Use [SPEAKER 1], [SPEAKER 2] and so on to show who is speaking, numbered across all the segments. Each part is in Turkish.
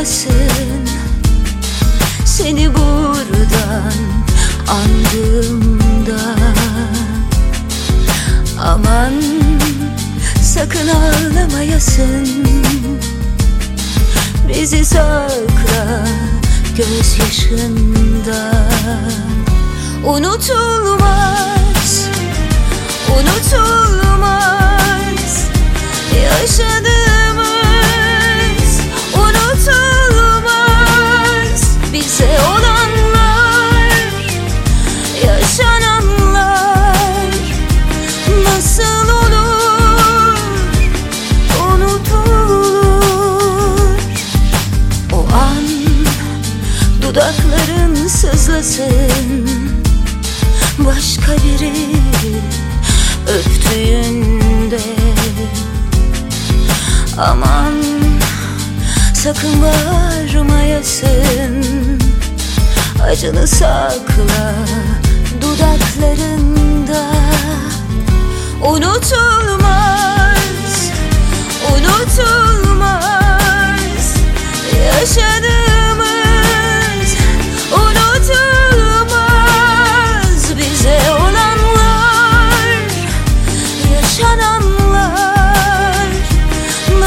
[SPEAKER 1] çınlasın Seni buradan andığımda Aman sakın ağlamayasın. Bizi sakla gözyaşında. Unutulmaz, unutulmaz dudakların sızlasın. Başka biri öptüğünde. Aman sakın bağırmayasın. Acını sakla dudaklarında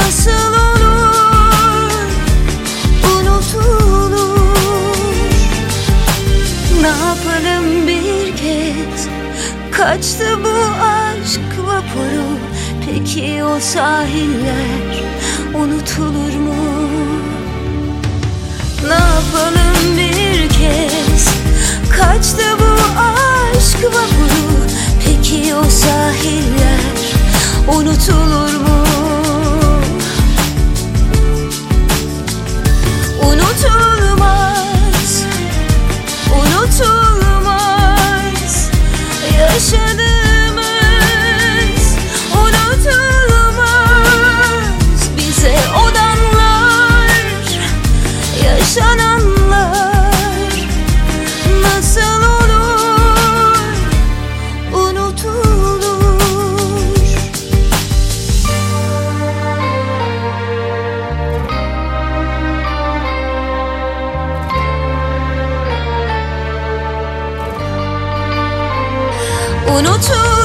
[SPEAKER 1] Nasıl olur, unutulur? Ne yapalım bir kez? Kaçtı bu aşk vapuru Peki o sahiller unutulur mu? Ne yapalım bir kez? Kaçtı bu aşk vapuru Peki o sahiller unutulur mu? Nasıl olur Unutulur? Unutur